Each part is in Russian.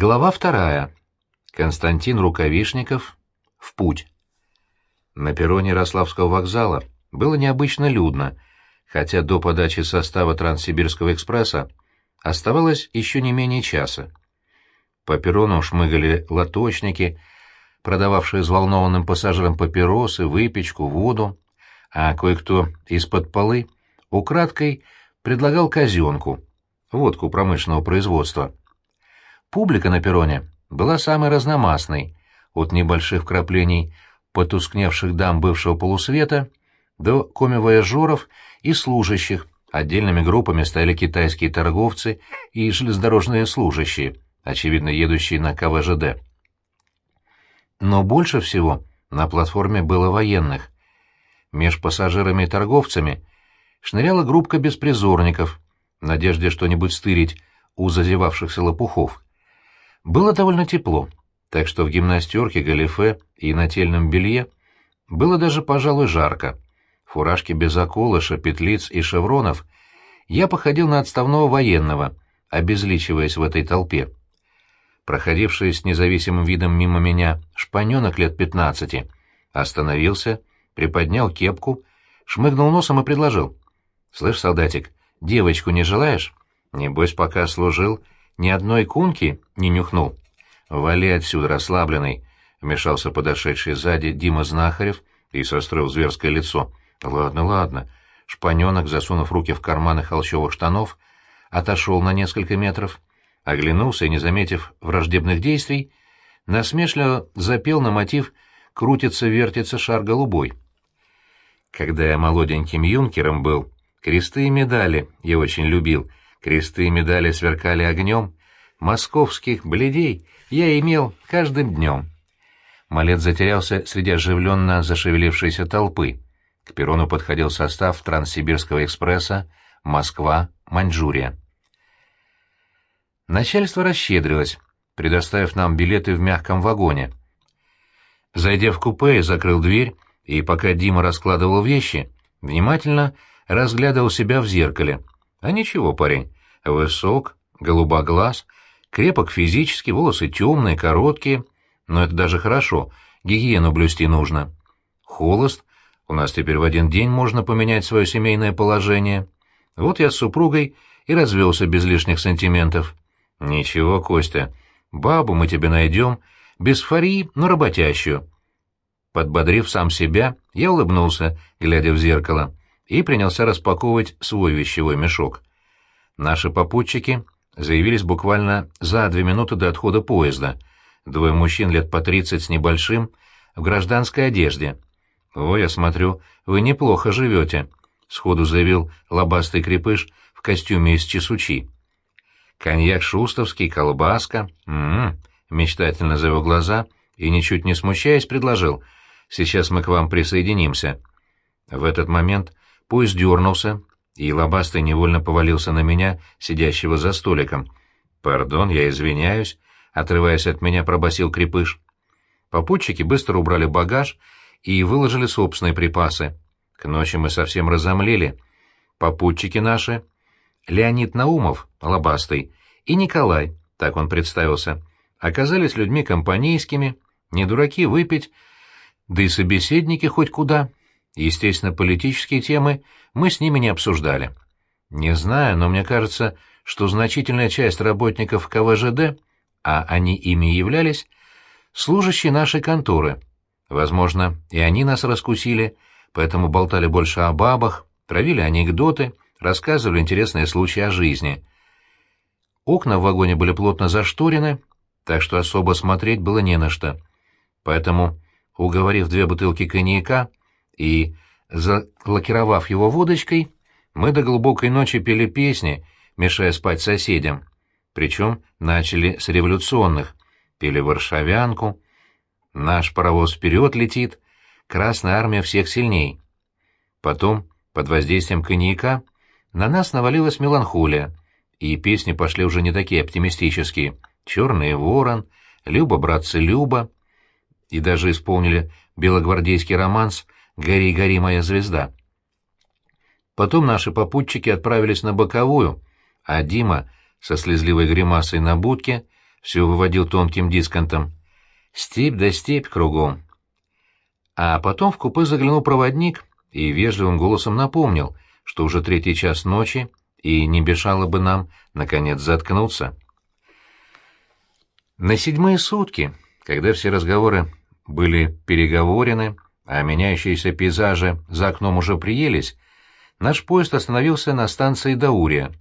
Глава вторая. Константин Рукавишников. В путь. На перроне Ярославского вокзала было необычно людно, хотя до подачи состава Транссибирского экспресса оставалось еще не менее часа. По перрону шмыгали лоточники, продававшие взволнованным пассажирам папиросы, выпечку, воду, а кое-кто из-под полы украдкой предлагал казенку, водку промышленного производства. Публика на перроне была самой разномастной, от небольших вкраплений потускневших дам бывшего полусвета до коми-вояжеров и служащих, отдельными группами стояли китайские торговцы и железнодорожные служащие, очевидно едущие на КВЖД. Но больше всего на платформе было военных. Меж пассажирами и торговцами шныряла группка беспризорников, в надежде что-нибудь стырить у зазевавшихся лопухов. Было довольно тепло, так что в гимнастерке, галифе и нательном белье было даже, пожалуй, жарко. Фуражки без околыша, петлиц и шевронов я походил на отставного военного, обезличиваясь в этой толпе. Проходивший с независимым видом мимо меня шпаненок лет пятнадцати остановился, приподнял кепку, шмыгнул носом и предложил. — Слышь, солдатик, девочку не желаешь? Небось, пока служил, ни одной кунки не нюхнул. «Вали отсюда, расслабленный!» — вмешался подошедший сзади Дима Знахарев и состроил зверское лицо. «Ладно, ладно». Шпаненок, засунув руки в карманы холщовых штанов, отошел на несколько метров, оглянулся и, не заметив враждебных действий, насмешливо запел на мотив «Крутится-вертится шар голубой». Когда я молоденьким юнкером был, кресты и медали я очень любил — Кресты и медали сверкали огнем. Московских бледей я имел каждым днем. Малет затерялся среди оживленно зашевелившейся толпы. К перрону подходил состав Транссибирского экспресса «Москва-Маньчжурия». Начальство расщедрилось, предоставив нам билеты в мягком вагоне. Зайдя в купе, я закрыл дверь, и пока Дима раскладывал вещи, внимательно разглядывал себя в зеркале — а ничего, парень. Высок, голубоглаз, крепок физически, волосы темные, короткие. Но это даже хорошо, гигиену блюсти нужно. Холост. У нас теперь в один день можно поменять свое семейное положение. Вот я с супругой и развелся без лишних сантиментов. Ничего, Костя, бабу мы тебе найдем, без фарии, но работящую. Подбодрив сам себя, я улыбнулся, глядя в зеркало и принялся распаковывать свой вещевой мешок. Наши попутчики заявились буквально за две минуты до отхода поезда. Двое мужчин лет по тридцать с небольшим, в гражданской одежде. «Ой, я смотрю, вы неплохо живете», — сходу заявил лобастый крепыш в костюме из чесучи. «Коньяк шустовский, колбаска. М-м-м», мечтательно завел глаза и, ничуть не смущаясь, предложил. «Сейчас мы к вам присоединимся». В этот момент Поезд дернулся, и лобастый невольно повалился на меня, сидящего за столиком. «Пардон, я извиняюсь», — отрываясь от меня, пробасил крепыш. Попутчики быстро убрали багаж и выложили собственные припасы. К ночи мы совсем разомлели. Попутчики наши — Леонид Наумов, лобастый, и Николай, так он представился, оказались людьми компанейскими, не дураки выпить, да и собеседники хоть куда. Естественно, политические темы мы с ними не обсуждали. Не знаю, но мне кажется, что значительная часть работников КВЖД, а они ими являлись, служащие нашей конторы. Возможно, и они нас раскусили, поэтому болтали больше о бабах, травили анекдоты, рассказывали интересные случаи о жизни. Окна в вагоне были плотно зашторены, так что особо смотреть было не на что. Поэтому, уговорив две бутылки коньяка, и, залакировав его водочкой, мы до глубокой ночи пели песни, мешая спать соседям. Причем начали с революционных. Пели варшавянку, «Наш паровоз вперед летит», «Красная армия всех сильней». Потом, под воздействием коньяка, на нас навалилась меланхолия, и песни пошли уже не такие оптимистические. «Черный ворон», «Люба, братцы, Люба», и даже исполнили белогвардейский романс «Гори, гори, моя звезда». Потом наши попутчики отправились на боковую, а Дима со слезливой гримасой на будке все выводил тонким дисконтом. Степь да степь кругом. А потом в купе заглянул проводник и вежливым голосом напомнил, что уже третий час ночи, и не бешало бы нам, наконец, заткнуться. На седьмые сутки, когда все разговоры были переговорены, а меняющиеся пейзажи за окном уже приелись, наш поезд остановился на станции Даурия.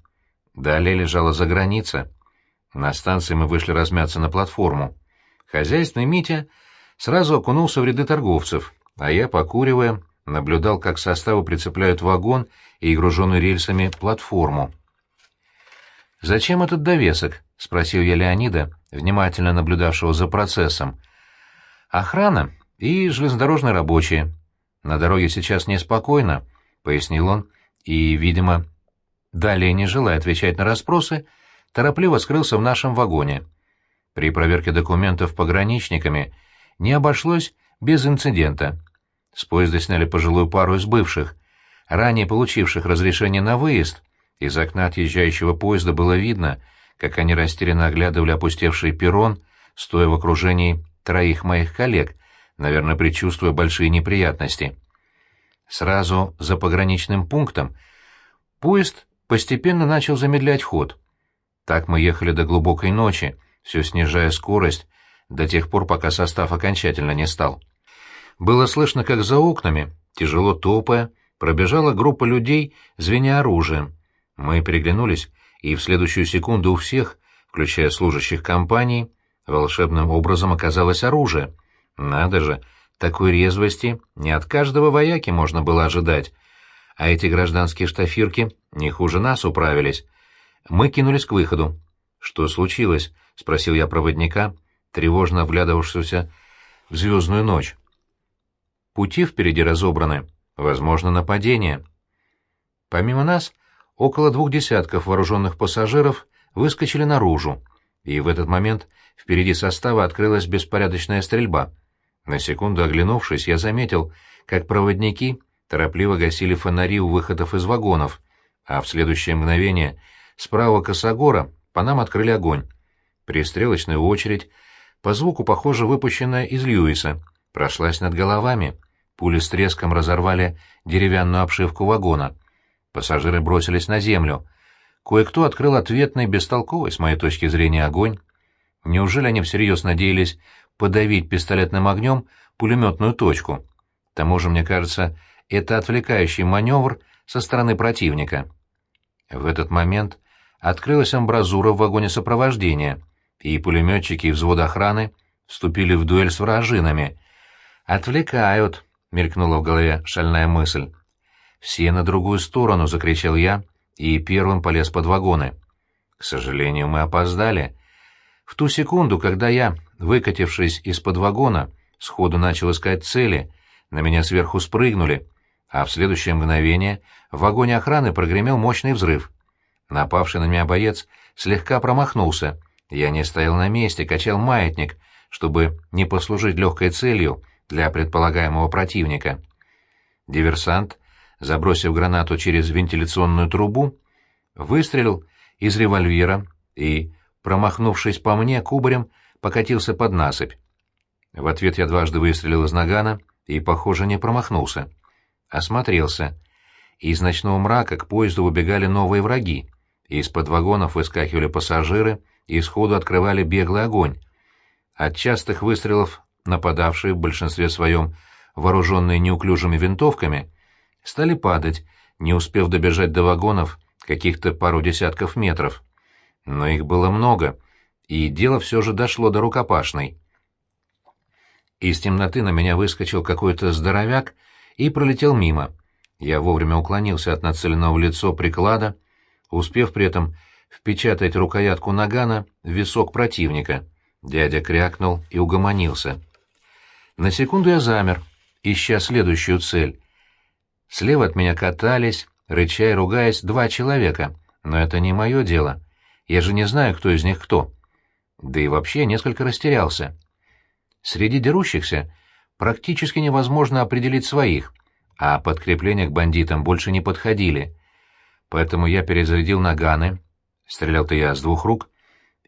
Далее лежала за граница. На станции мы вышли размяться на платформу. Хозяйственный Митя сразу окунулся в ряды торговцев, а я, покуривая, наблюдал, как составы прицепляют вагон и груженную рельсами платформу. «Зачем этот довесок?» — спросил я Леонида, внимательно наблюдавшего за процессом. «Охрана и железнодорожные рабочие. На дороге сейчас неспокойно», — пояснил он, и, видимо, далее не желая отвечать на расспросы, торопливо скрылся в нашем вагоне. При проверке документов пограничниками не обошлось без инцидента. С поезда сняли пожилую пару из бывших, ранее получивших разрешение на выезд. Из окна отъезжающего поезда было видно, как они растерянно оглядывали опустевший перрон, стоя в окружении троих моих коллег, наверное, предчувствуя большие неприятности. Сразу за пограничным пунктом поезд постепенно начал замедлять ход. Так мы ехали до глубокой ночи, все снижая скорость, до тех пор, пока состав окончательно не стал. Было слышно, как за окнами, тяжело топая, пробежала группа людей, звеня оружием. Мы переглянулись, и в следующую секунду у всех, включая служащих компании, волшебным образом оказалось оружие. Надо же, такой резвости не от каждого вояки можно было ожидать. А эти гражданские штафирки не хуже нас управились. Мы кинулись к выходу. «Что случилось?» — спросил я проводника, тревожно вглядывавшегося в звездную ночь. Пути впереди разобраны. Возможно, нападение. Помимо нас, около двух десятков вооруженных пассажиров выскочили наружу, и в этот момент впереди состава открылась беспорядочная стрельба. На секунду оглянувшись, я заметил, как проводники торопливо гасили фонари у выходов из вагонов, а в следующее мгновение справа Косогора по нам открыли огонь. Пристрелочная очередь, по звуку, похоже, выпущенная из Льюиса, прошлась над головами — Пули с треском разорвали деревянную обшивку вагона. Пассажиры бросились на землю. Кое-кто открыл ответный, бестолковый, с моей точки зрения, огонь. Неужели они всерьез надеялись подавить пистолетным огнем пулеметную точку? К тому же, мне кажется, это отвлекающий маневр со стороны противника. В этот момент открылась амбразура в вагоне сопровождения, и пулеметчики и взвод охраны вступили в дуэль с вражинами. «Отвлекают», — мелькнула в голове шальная мысль. «Все на другую сторону!» — закричал я, и первым полез под вагоны. К сожалению, мы опоздали. В ту секунду, когда я, выкатившись из-под вагона, сходу начал искать цели, на меня сверху спрыгнули, а в следующее мгновение в вагоне охраны прогремел мощный взрыв. Напавший на меня боец слегка промахнулся. Я не стоял на месте, качал маятник, чтобы не послужить легкой целью для предполагаемого противника. Диверсант, забросив гранату через вентиляционную трубу, выстрелил из револьвера и, промахнувшись по мне кубарем, покатился под насыпь. В ответ я дважды выстрелил из нагана и, похоже, не промахнулся. Осмотрелся. Из ночного мрака к поезду выбегали новые враги. Из-под вагонов выскакивали пассажиры и сходу открывали беглый огонь. От частых выстрелов нападавшие, в большинстве своем вооруженные неуклюжими винтовками, стали падать, не успев добежать до вагонов каких-то пару десятков метров. Но их было много, и дело все же дошло до рукопашной. Из темноты на меня выскочил какой-то здоровяк и пролетел мимо. Я вовремя уклонился от нацеленного в лицо приклада, успев при этом впечатать рукоятку нагана в висок противника. Дядя крякнул и угомонился. На секунду я замер, ища следующую цель. Слева от меня катались, рыча и ругаясь, два человека, но это не мое дело. Я же не знаю, кто из них кто. Да и вообще несколько растерялся. Среди дерущихся практически невозможно определить своих, а подкрепления к бандитам больше не подходили. Поэтому я перезарядил наганы, стрелял-то я с двух рук,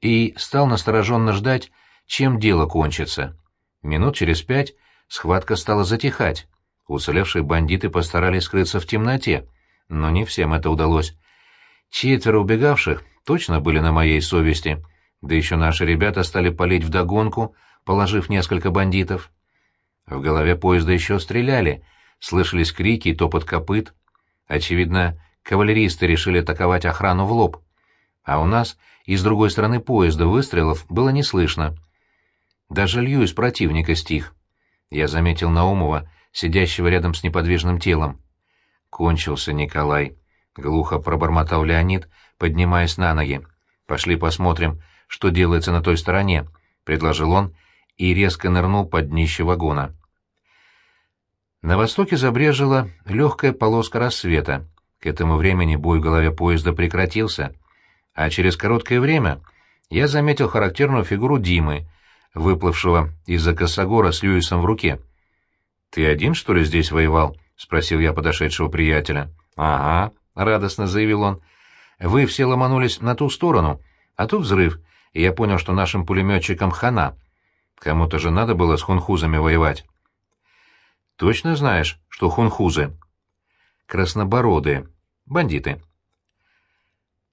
и стал настороженно ждать, чем дело кончится. Минут через пять схватка стала затихать. Уцелевшие бандиты постарались скрыться в темноте, но не всем это удалось. Четверо убегавших точно были на моей совести, да еще наши ребята стали палить вдогонку, положив несколько бандитов. В голове поезда еще стреляли, слышались крики и топот копыт. Очевидно, кавалеристы решили атаковать охрану в лоб. А у нас и с другой стороны поезда выстрелов было не слышно. Даже лью из противника стих. Я заметил Наумова, сидящего рядом с неподвижным телом. Кончился Николай. Глухо пробормотал Леонид, поднимаясь на ноги. «Пошли посмотрим, что делается на той стороне», — предложил он и резко нырнул под днище вагона. На востоке забрежила легкая полоска рассвета. К этому времени бой в голове поезда прекратился, а через короткое время я заметил характерную фигуру Димы, выплывшего из-за косогора с Льюисом в руке. «Ты один, что ли, здесь воевал?» — спросил я подошедшего приятеля. «Ага», — радостно заявил он. «Вы все ломанулись на ту сторону, а тут взрыв, и я понял, что нашим пулеметчикам хана. Кому-то же надо было с хунхузами воевать». Точно знаешь, что хунхузы? Краснобородые. Бандиты.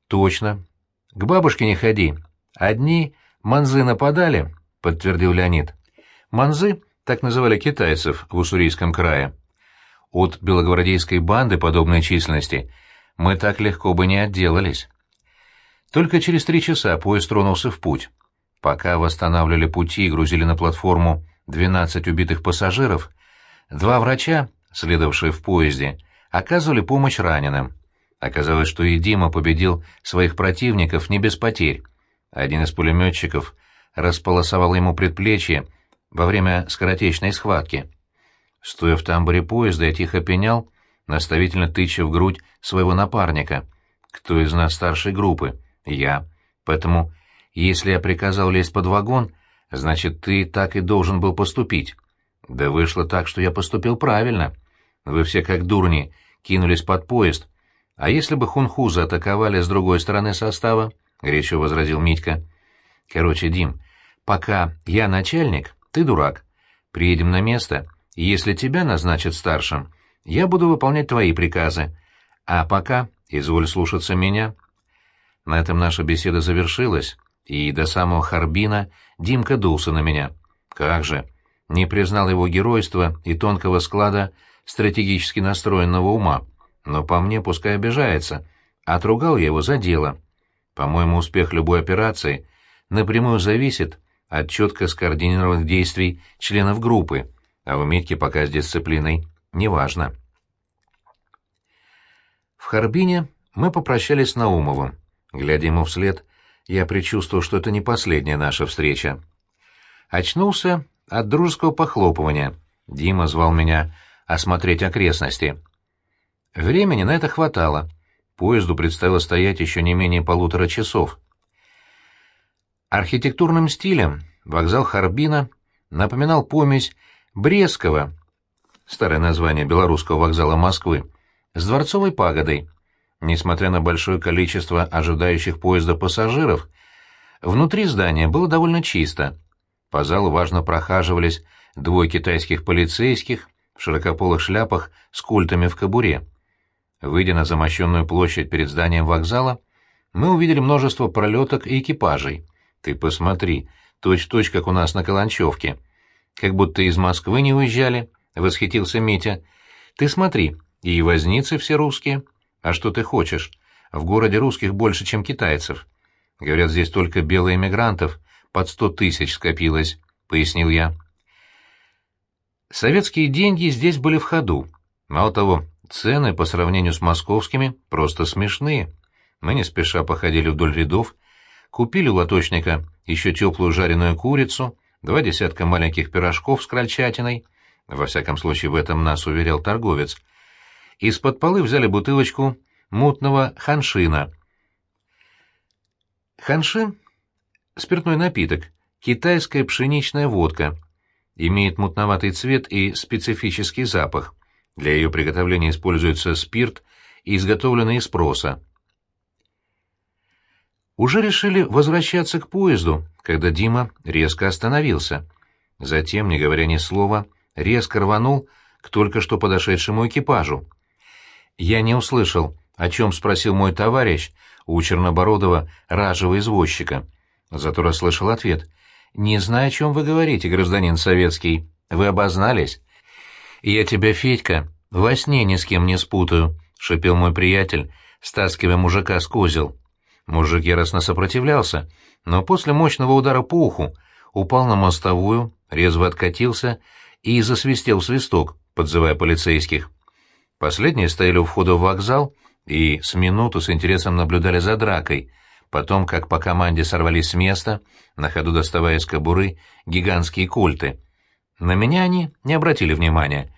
Точно. К бабушке не ходи. Одни манзы нападали, подтвердил Леонид. Манзы так называли китайцев в Уссурийском крае. От белогвардейской банды подобной численности мы так легко бы не отделались. Только через три часа поезд тронулся в путь. Пока восстанавливали пути и грузили на платформу 12 убитых пассажиров, Два врача, следовавшие в поезде, оказывали помощь раненым. Оказалось, что и Дима победил своих противников не без потерь. Один из пулеметчиков располосовал ему предплечье во время скоротечной схватки. Стоя в тамбуре поезда, я тихо пенял, наставительно тыча в грудь своего напарника. «Кто из нас старшей группы?» «Я. Поэтому, если я приказал лезть под вагон, значит, ты так и должен был поступить». Да вышло так, что я поступил правильно. Вы все как дурни кинулись под поезд. А если бы хунхузы атаковали с другой стороны состава? — горячо возразил Митька. Короче, Дим, пока я начальник, ты дурак. Приедем на место, если тебя назначат старшим, я буду выполнять твои приказы. А пока изволь слушаться меня. На этом наша беседа завершилась, и до самого Харбина Димка дулся на меня. Как же! не признал его геройства и тонкого склада стратегически настроенного ума, но по мне пускай обижается, отругал я его за дело. По-моему, успех любой операции напрямую зависит от четко скоординированных действий членов группы, а у Митки пока с дисциплиной неважно. В Харбине мы попрощались с Наумовым. Глядя ему вслед, я предчувствовал, что это не последняя наша встреча. Очнулся от дружеского похлопывания. Дима звал меня осмотреть окрестности. Времени на это хватало. Поезду предстояло стоять еще не менее полутора часов. Архитектурным стилем вокзал Харбина напоминал помесь Брестского, старое название белорусского вокзала Москвы, с дворцовой пагодой. Несмотря на большое количество ожидающих поезда пассажиров, внутри здания было довольно чисто. По залу важно прохаживались двое китайских полицейских в широкополых шляпах с культами в кобуре. Выйдя на замощенную площадь перед зданием вокзала, мы увидели множество пролеток и экипажей. Ты посмотри, точь-в-точь, -точь, как у нас на Каланчевке. Как будто из Москвы не уезжали, — восхитился Митя. Ты смотри, и возницы все русские. А что ты хочешь? В городе русских больше, чем китайцев. Говорят, здесь только белые эмигрантов, под сто тысяч скопилось», — пояснил я. Советские деньги здесь были в ходу. Мало того, цены по сравнению с московскими просто смешные. Мы не спеша походили вдоль рядов, купили у лоточника еще теплую жареную курицу, два десятка маленьких пирожков с крольчатиной, во всяком случае в этом нас уверял торговец. Из-под полы взяли бутылочку мутного ханшина. Ханшин Спиртной напиток, китайская пшеничная водка. Имеет мутноватый цвет и специфический запах. Для ее приготовления используется спирт, изготовленный из проса. Уже решили возвращаться к поезду, когда Дима резко остановился. Затем, не говоря ни слова, резко рванул к только что подошедшему экипажу. Я не услышал, о чем спросил мой товарищ у чернобородого ражего извозчика. Зато расслышал ответ. «Не знаю, о чем вы говорите, гражданин советский. Вы обознались?» «Я тебя, Федька, во сне ни с кем не спутаю», — шепел мой приятель, стаскивая мужика с козел. Мужик яростно сопротивлялся, но после мощного удара по уху упал на мостовую, резво откатился и засвистел свисток, подзывая полицейских. Последние стояли у входа в вокзал и с минуту с интересом наблюдали за дракой, потом, как по команде сорвались с места, на ходу доставая из кобуры гигантские кольты. На меня они не обратили внимания,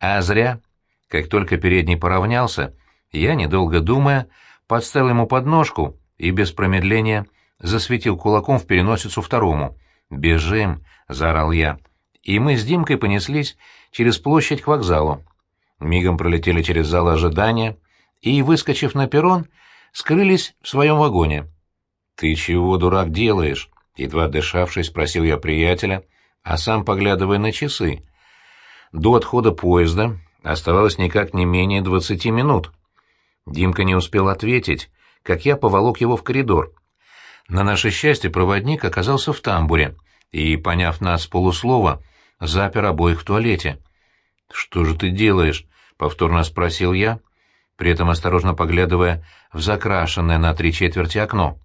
а зря. Как только передний поравнялся, я, недолго думая, подставил ему подножку и без промедления засветил кулаком в переносицу второму. «Бежим!» — заорал я. И мы с Димкой понеслись через площадь к вокзалу. Мигом пролетели через зал ожидания и, выскочив на перрон, скрылись в своем вагоне. «Ты чего, дурак, делаешь?» — едва дышавшись, спросил я приятеля, а сам поглядывая на часы. До отхода поезда оставалось никак не менее двадцати минут. Димка не успел ответить, как я поволок его в коридор. На наше счастье проводник оказался в тамбуре и, поняв нас полуслова, запер обоих в туалете. «Что же ты делаешь?» — повторно спросил я, при этом осторожно поглядывая в закрашенное на три четверти окно.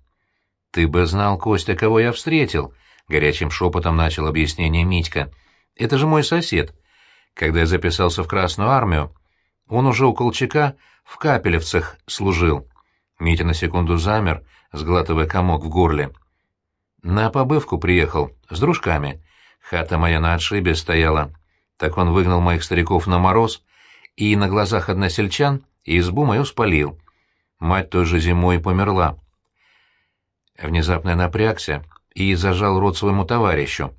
«Ты бы знал, Костя, кого я встретил», — горячим шепотом начал объяснение Митька. «Это же мой сосед. Когда я записался в Красную Армию, он уже у Колчака в Капелевцах служил. Митя на секунду замер, сглатывая комок в горле. На побывку приехал, с дружками. Хата моя на отшибе стояла. Так он выгнал моих стариков на мороз и на глазах односельчан избу мою спалил. Мать той же зимой померла. Внезапно я напрягся и зажал рот своему товарищу.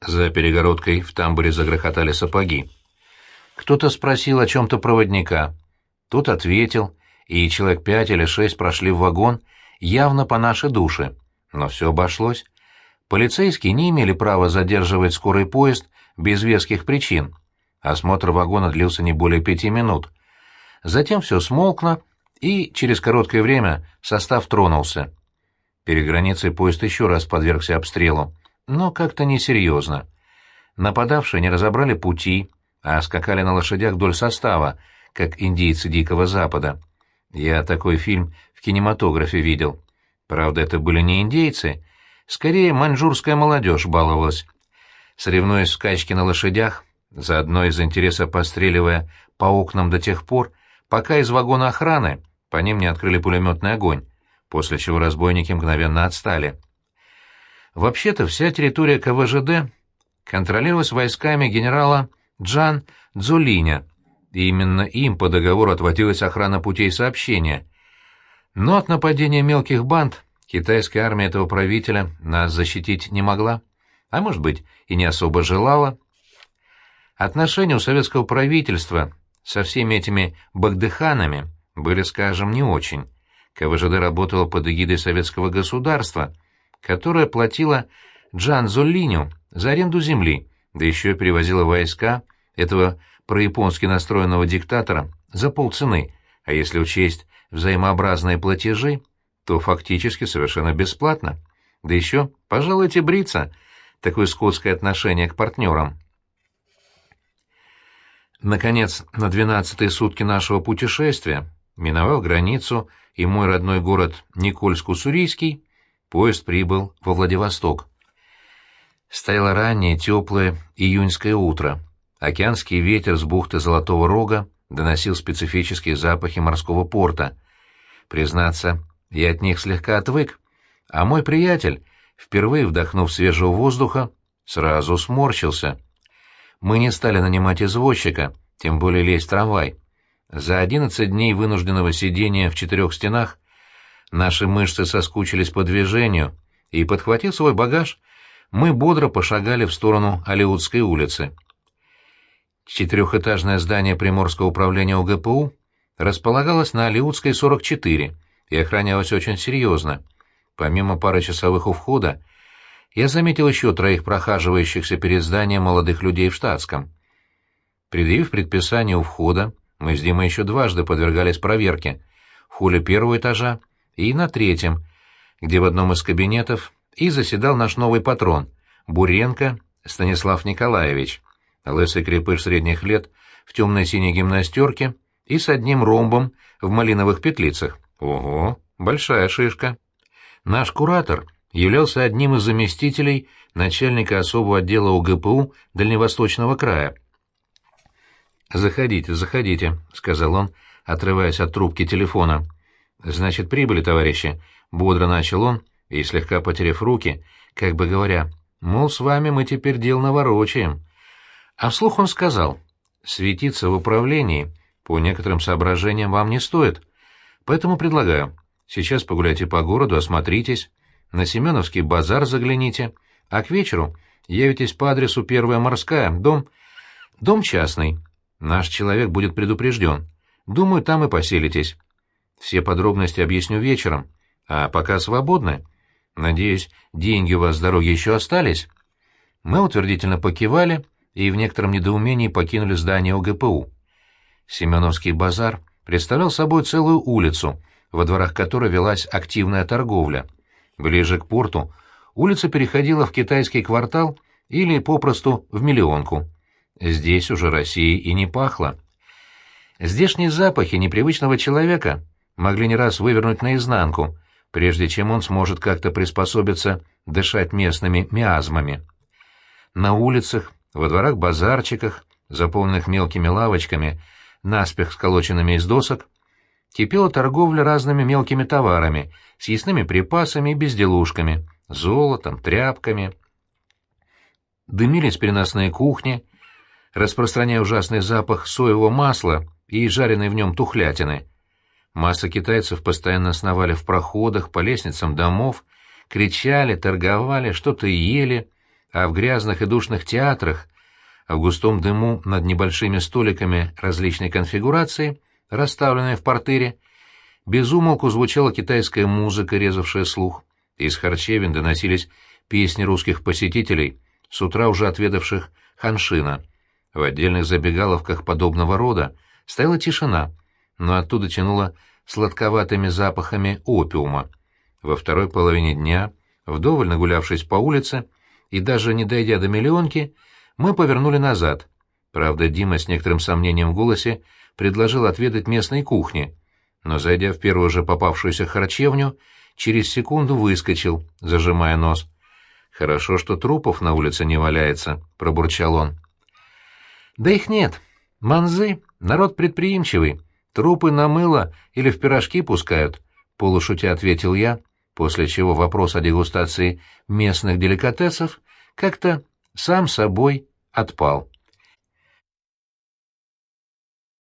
За перегородкой в тамбуре загрохотали сапоги. Кто-то спросил о чем-то проводника. Тот ответил, и человек пять или шесть прошли в вагон, явно по нашей душе. Но все обошлось. Полицейские не имели права задерживать скорый поезд без веских причин. Осмотр вагона длился не более пяти минут. Затем все смолкло, и через короткое время состав тронулся. Перед границей поезд еще раз подвергся обстрелу, но как-то несерьезно. Нападавшие не разобрали пути, а скакали на лошадях вдоль состава, как индейцы Дикого Запада. Я такой фильм в кинематографе видел. Правда, это были не индейцы, скорее маньчжурская молодежь баловалась. Соревнуясь в скачке на лошадях, заодно из интереса постреливая по окнам до тех пор, пока из вагона охраны по ним не открыли пулеметный огонь, после чего разбойники мгновенно отстали. Вообще-то вся территория КВЖД контролировалась войсками генерала Джан Дзулиня, и именно им по договору отводилась охрана путей сообщения. Но от нападения мелких банд китайская армия этого правителя нас защитить не могла, а может быть и не особо желала. Отношения у советского правительства со всеми этими багдыханами были, скажем, не очень. КВЖД работала под эгидой советского государства, которое платило Джан Золлиню за аренду земли, да еще перевозила войска этого прояпонски настроенного диктатора за полцены, а если учесть взаимообразные платежи, то фактически совершенно бесплатно. Да еще, пожалуйте бриться, такое скотское отношение к партнерам. Наконец, на двенадцатые сутки нашего путешествия, миновал границу и мой родной город Никольск-Уссурийский, поезд прибыл во Владивосток. Стояло раннее, теплое июньское утро — Океанский ветер с бухты Золотого Рога доносил специфические запахи морского порта. Признаться, я от них слегка отвык, а мой приятель, впервые вдохнув свежего воздуха, сразу сморщился. Мы не стали нанимать извозчика, тем более лезть трамвай. За одиннадцать дней вынужденного сидения в четырех стенах наши мышцы соскучились по движению, и, подхватив свой багаж, мы бодро пошагали в сторону Алиутской улицы. Четырехэтажное здание Приморского управления ОГПУ располагалось на Алиутской, 44, и охранялось очень серьезно. Помимо пары часовых у входа, я заметил еще троих прохаживающихся перед зданием молодых людей в штатском. Предъявив предписание у входа, мы с Димой еще дважды подвергались проверке. В холле первого этажа и на третьем, где в одном из кабинетов и заседал наш новый патрон, Буренко Станислав Николаевич, лысый крепыш средних лет в темной синей гимнастерке и с одним ромбом в малиновых петлицах. Ого, большая шишка. Наш куратор являлся одним из заместителей начальника особого отдела УГПУ Дальневосточного края. «Заходите, заходите», — сказал он, отрываясь от трубки телефона. «Значит, прибыли, товарищи», — бодро начал он, и, слегка потеряв руки, как бы говоря, мол, с вами мы теперь дел наворочаем. А вслух он сказал, «Светиться в управлении по некоторым соображениям вам не стоит, поэтому предлагаю, сейчас погуляйте по городу, осмотритесь, на Семеновский базар загляните, а к вечеру явитесь по адресу Первая морская, дом... дом частный. Наш человек будет предупрежден. Думаю, там и поселитесь. Все подробности объясню вечером, а пока свободны. Надеюсь, деньги у вас с дороги еще остались?» Мы утвердительно покивали и в некотором недоумении покинули здание ОГПУ. Семеновский базар представлял собой целую улицу, во дворах которой велась активная торговля — Ближе к порту улица переходила в китайский квартал или попросту в миллионку. Здесь уже России и не пахло. Здешние запахи непривычного человека могли не раз вывернуть наизнанку, прежде чем он сможет как-то приспособиться дышать местными миазмами. На улицах, во дворах-базарчиках, заполненных мелкими лавочками, наспех сколоченными из досок, кипела торговля разными мелкими товарами, съестными припасами и безделушками, золотом, тряпками. Дымились переносные кухни, распространяя ужасный запах соевого масла и жареной в нем тухлятины. Масса китайцев постоянно сновали в проходах, по лестницам домов, кричали, торговали, что-то ели, а в грязных и душных театрах, в густом дыму над небольшими столиками различной конфигурации — расставленная в портыре, безумолку звучала китайская музыка, резавшая слух. Из харчевин доносились песни русских посетителей, с утра уже отведавших ханшина. В отдельных забегаловках подобного рода стояла тишина, но оттуда тянуло сладковатыми запахами опиума. Во второй половине дня, вдоволь нагулявшись по улице и даже не дойдя до миллионки, мы повернули назад. Правда, Дима с некоторым сомнением в голосе предложил отведать местной кухни, но, зайдя в первую же попавшуюся харчевню, через секунду выскочил, зажимая нос. «Хорошо, что трупов на улице не валяется», — пробурчал он. «Да их нет. Манзы — народ предприимчивый. Трупы на мыло или в пирожки пускают», — полушутя ответил я, после чего вопрос о дегустации местных деликатесов как-то сам собой отпал.